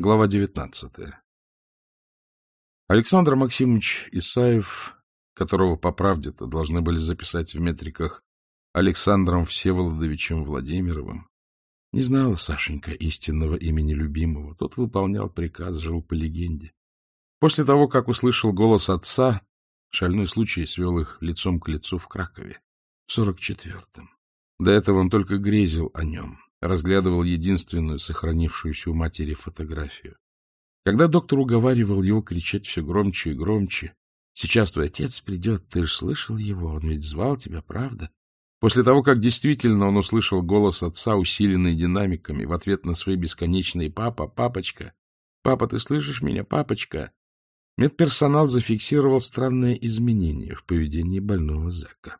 Глава 19. Александр Максимович Исаев, которого по правде-то должны были записать в метриках Александром Всеволодовичем Владимировым, не знал Сашенька истинного имени любимого. Тот выполнял приказ, жил по легенде. После того, как услышал голос отца, шальной случай свел их лицом к лицу в Кракове, в сорок четвертом. До этого он только грезил о нем, разглядывал единственную сохранившуюся у матери фотографию. Когда доктор уговаривал его кричать все громче и громче, «Сейчас твой отец придет, ты же слышал его, он ведь звал тебя, правда?» После того, как действительно он услышал голос отца, усиленный динамиками, в ответ на свои бесконечные «папа, папочка», «папа, ты слышишь меня, папочка», медперсонал зафиксировал странное изменение в поведении больного Зека.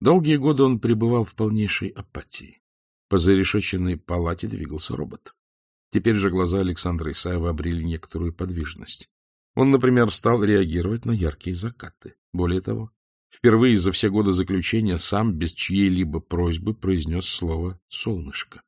Долгие годы он пребывал в полнейшей апатии. По зарешеченной палате двигался робот. Теперь же глаза Александра Исаева обрели некоторую подвижность. Он, например, стал реагировать на яркие закаты. Более того, впервые за все годы заключения сам без чьей-либо просьбы произнес слово «солнышко».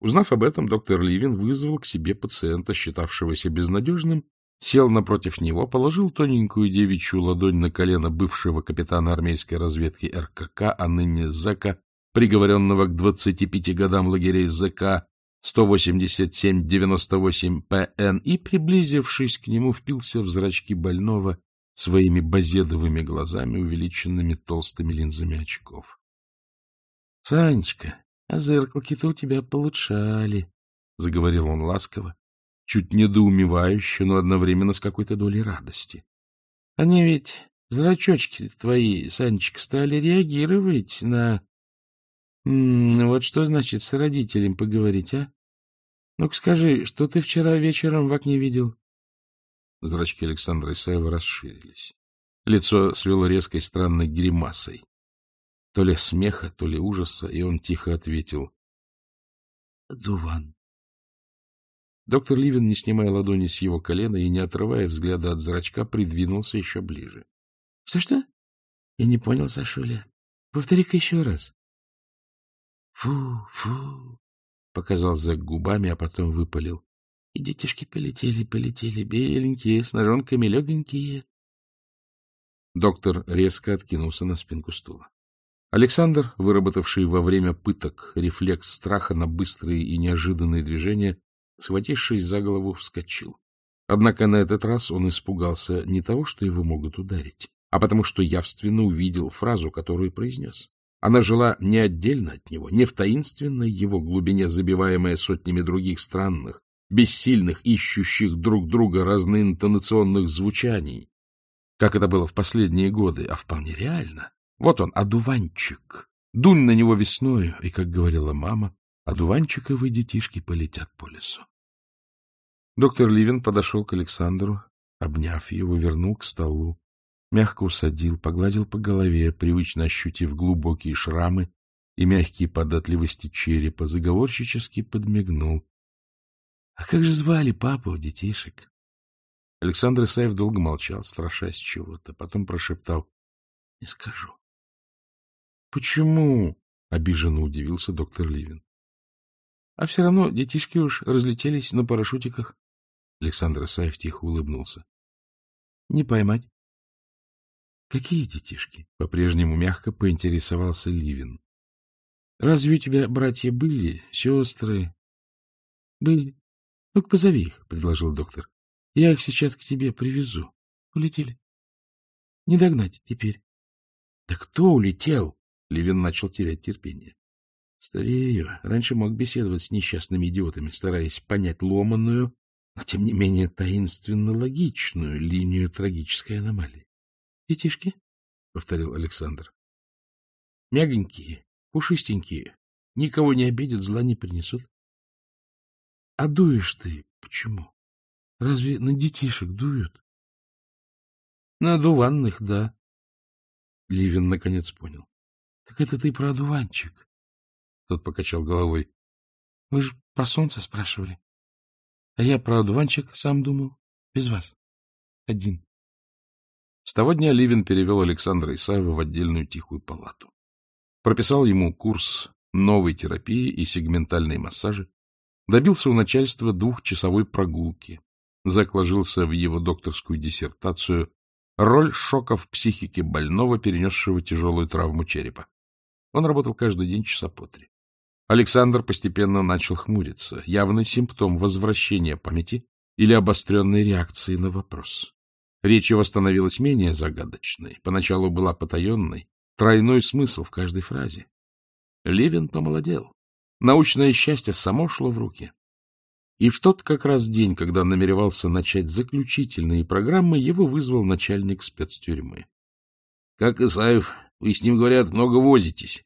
Узнав об этом, доктор Ливин вызвал к себе пациента, считавшегося безнадежным, сел напротив него, положил тоненькую девичью ладонь на колено бывшего капитана армейской разведки РКК, а ныне зэка, приговоренного к 25 годам лагерей ЗК 187-98 ПН, и, приблизившись к нему, впился в зрачки больного своими базедовыми глазами, увеличенными толстыми линзами очков. — Санечка, а зеркалки-то у тебя получали, — заговорил он ласково, чуть недоумевающе, но одновременно с какой-то долей радости. — Они ведь, зрачочки твои, Санечка, стали реагировать на вот что значит с родителем поговорить, а? Ну-ка скажи, что ты вчера вечером в окне видел? Зрачки Александра Исаева расширились. Лицо свело резкой странной гримасой. То ли смеха, то ли ужаса, и он тихо ответил. — Дуван. Доктор Ливин, не снимая ладони с его колена и не отрывая взгляда от зрачка, придвинулся еще ближе. — Что-что? — Я не понял, Сашуля. Повтори-ка еще раз. Фу, фу, показал Зэк губами, а потом выпалил. И детишки полетели, полетели, беленькие, с ножонками легенькие. Доктор резко откинулся на спинку стула. Александр, выработавший во время пыток рефлекс страха на быстрые и неожиданные движения, схватившись за голову, вскочил. Однако на этот раз он испугался не того, что его могут ударить, а потому что явственно увидел фразу, которую произнес. Она жила не отдельно от него, не в таинственной его глубине, забиваемая сотнями других странных, бессильных, ищущих друг друга разноинтонационных звучаний, как это было в последние годы, а вполне реально. Вот он, одуванчик. Дунь на него весною, и, как говорила мама, одуванчиковые детишки полетят по лесу. Доктор Ливин подошел к Александру, обняв его, вернул к столу. Мягко усадил, погладил по голове, привычно ощутив глубокие шрамы и мягкие податливости черепа, заговорщически подмигнул. — А как же звали папу детишек? Александр Исаев долго молчал, страшась чего-то, потом прошептал. — Не скажу. — Почему? — обиженно удивился доктор Ливин. — А все равно детишки уж разлетелись на парашютиках. Александр Исаев тихо улыбнулся. — Не поймать. — Какие детишки? — по-прежнему мягко поинтересовался Ливин. — Разве у тебя братья были, сестры? — Были. — Ну-ка, позови их, — предложил доктор. — Я их сейчас к тебе привезу. Улетели. — Не догнать теперь. — Да кто улетел? — Левин начал терять терпение. — Старею. Раньше мог беседовать с несчастными идиотами, стараясь понять ломаную, но тем не менее таинственно логичную линию трагической аномалии. — Детишки? — повторил Александр. — Мягонькие, пушистенькие, никого не обидят, зла не принесут. — А дуешь ты почему? Разве на детишек дуют? — На дуванных, да. Ливин наконец понял. — Так это ты про дуванчик. Тот покачал головой. — Вы же про солнце спрашивали. А я про дуванчик сам думал. Без вас. Один. С того дня Ливин перевел Александра Исаева в отдельную тихую палату. Прописал ему курс новой терапии и сегментальной массажи, добился у начальства двухчасовой прогулки, закложился в его докторскую диссертацию «Роль шока в психике больного, перенесшего тяжелую травму черепа». Он работал каждый день часа по три. Александр постепенно начал хмуриться, явный симптом возвращения памяти или обостренной реакции на вопрос. Речь его становилась менее загадочной, поначалу была потаенной, тройной смысл в каждой фразе. Левин помолодел. Научное счастье само шло в руки. И в тот как раз день, когда он намеревался начать заключительные программы, его вызвал начальник спецтюрьмы. — Как Исаев, вы с ним, говорят, много возитесь.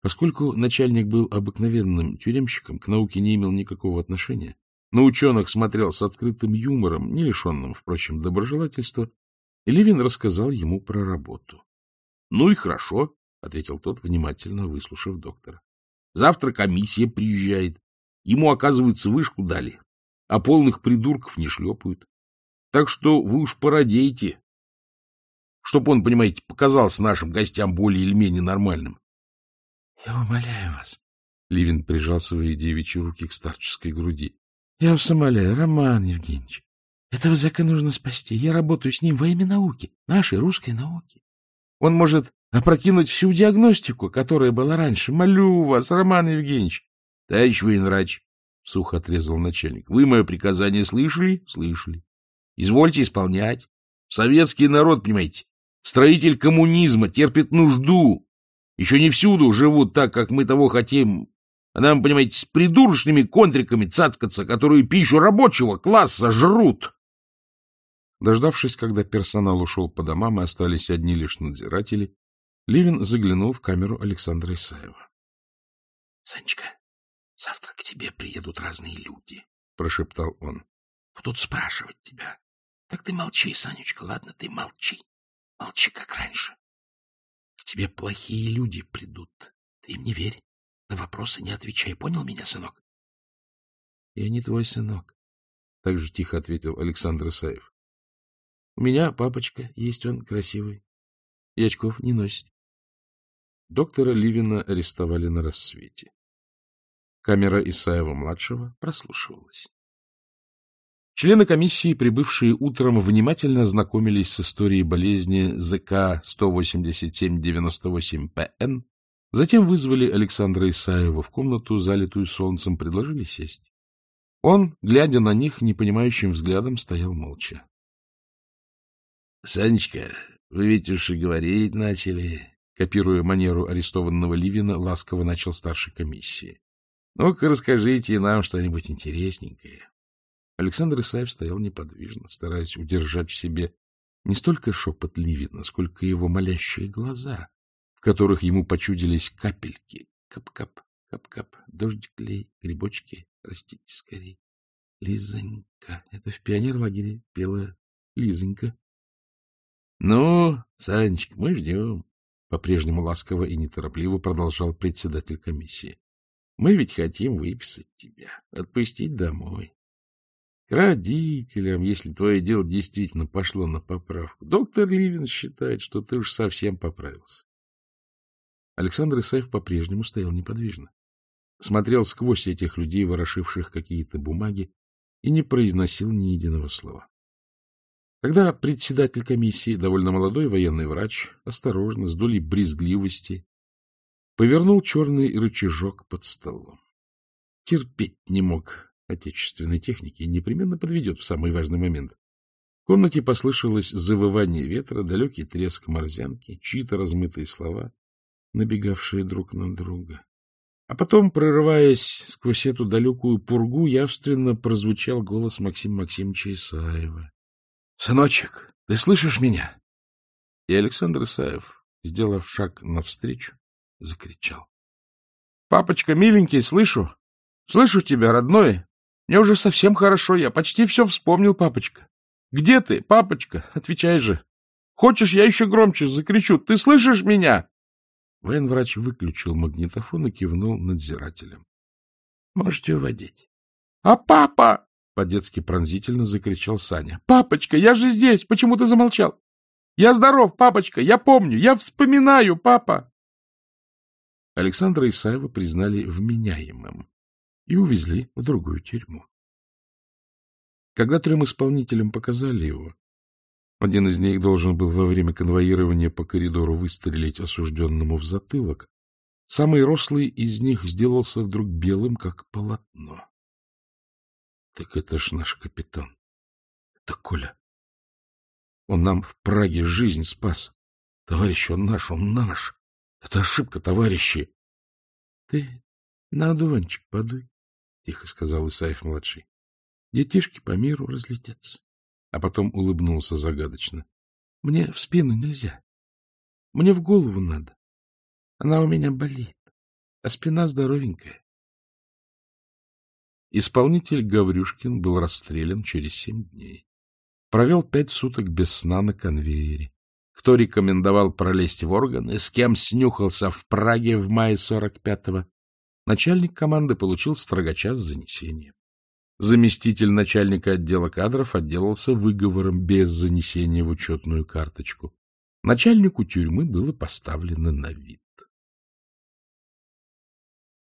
Поскольку начальник был обыкновенным тюремщиком, к науке не имел никакого отношения, на ученых смотрел с открытым юмором, не лишенным, впрочем, доброжелательства, и Левин рассказал ему про работу. — Ну и хорошо, — ответил тот, внимательно выслушав доктора. — Завтра комиссия приезжает. Ему, оказывается, вышку дали, а полных придурков не шлепают. Так что вы уж породейте, чтоб он, понимаете, показался нашим гостям более или менее нормальным. — Я умоляю вас. Ливин прижал свои девичьи руки к старческой груди. — Я в Сомале, Роман Евгеньевич. Этого зэка нужно спасти. Я работаю с ним во имя науки, нашей русской науки. Он может опрокинуть всю диагностику, которая была раньше. Молю вас, Роман Евгеньевич. — Товарищ военврач, — сухо отрезал начальник, — вы мое приказание слышали? — Слышали. — Извольте исполнять. Советский народ, понимаете, строитель коммунизма, терпит нужду. Еще не всюду живут так, как мы того хотим. А нам, понимаете, с придурочными контриками цацкаться, которые пищу рабочего класса жрут. Дождавшись, когда персонал ушел по домам и остались одни лишь надзиратели, Левин заглянул в камеру Александра Исаева. — Санечка, завтра к тебе приедут разные люди, — прошептал он. — Будут спрашивать тебя. Так ты молчи, Санечка, ладно, ты молчи. Молчи, как раньше. К тебе плохие люди придут. Ты им не верь. На вопросы не отвечай. Понял меня, сынок? — Я не твой сынок, — так же тихо ответил Александр Исаев. — У меня папочка есть, он красивый. И очков не носит. Доктора Ливина арестовали на рассвете. Камера Исаева-младшего прослушивалась. Члены комиссии, прибывшие утром, внимательно ознакомились с историей болезни ЗК 187-98-ПН Затем вызвали Александра Исаева в комнату, залитую солнцем, предложили сесть. Он, глядя на них непонимающим взглядом, стоял молча. — Санечка, вы ведь уж и говорить начали, — копируя манеру арестованного Ливина, ласково начал старший комиссии. — Ну-ка, расскажите нам что-нибудь интересненькое. Александр Исаев стоял неподвижно, стараясь удержать в себе не столько шепот Ливина, сколько его молящие глаза, которых ему почудились капельки. Кап-кап, кап-кап, дождик лей, грибочки, растите скорей. Лизонька, это в пионер-лагере пела Лизонька. — Ну, Санечка, мы ждем, — по-прежнему ласково и неторопливо продолжал председатель комиссии. — Мы ведь хотим выписать тебя, отпустить домой. К родителям, если твое дело действительно пошло на поправку. Доктор Ливин считает, что ты уж совсем поправился. Александр Исаев по-прежнему стоял неподвижно. Смотрел сквозь этих людей, ворошивших какие-то бумаги, и не произносил ни единого слова. Тогда председатель комиссии, довольно молодой военный врач, осторожно, с долей брезгливости, повернул черный рычажок под столом. Терпеть не мог отечественной техники и непременно подведет в самый важный момент. В комнате послышалось завывание ветра, далекий треск морзянки, чьи-то размытые слова набегавшие друг на друга. А потом, прорываясь сквозь эту далекую пургу, явственно прозвучал голос Максима Максимовича Исаева. — Сыночек, ты слышишь меня? И Александр Исаев, сделав шаг навстречу, закричал. — Папочка, миленький, слышу. Слышу тебя, родной. Мне уже совсем хорошо, я почти все вспомнил, папочка. Где ты, папочка? Отвечай же. Хочешь, я еще громче закричу. Ты слышишь меня? Военврач выключил магнитофон и кивнул надзирателем. — Можете уводить. — А папа! — по-детски пронзительно закричал Саня. — Папочка, я же здесь! Почему ты замолчал? Я здоров, папочка! Я помню! Я вспоминаю, папа! Александра Исаева признали вменяемым и увезли в другую тюрьму. Когда трем исполнителям показали его, один из них должен был во время конвоирования по коридору выстрелить осужденному в затылок. Самый рослый из них сделался вдруг белым, как полотно. — Так это ж наш капитан. Это Коля. Он нам в Праге жизнь спас. Товарищ, он наш, он наш. Это ошибка, товарищи. — Ты на одуванчик подуй, — тихо сказал Исаев-младший. — Детишки по миру разлетятся а потом улыбнулся загадочно. — Мне в спину нельзя. Мне в голову надо. Она у меня болит, а спина здоровенькая. Исполнитель Гаврюшкин был расстрелян через семь дней. Провел пять суток без сна на конвейере. Кто рекомендовал пролезть в органы, с кем снюхался в Праге в мае 45-го, начальник команды получил строгача с занесением. Заместитель начальника отдела кадров отделался выговором без занесения в учетную карточку. Начальнику тюрьмы было поставлено на вид.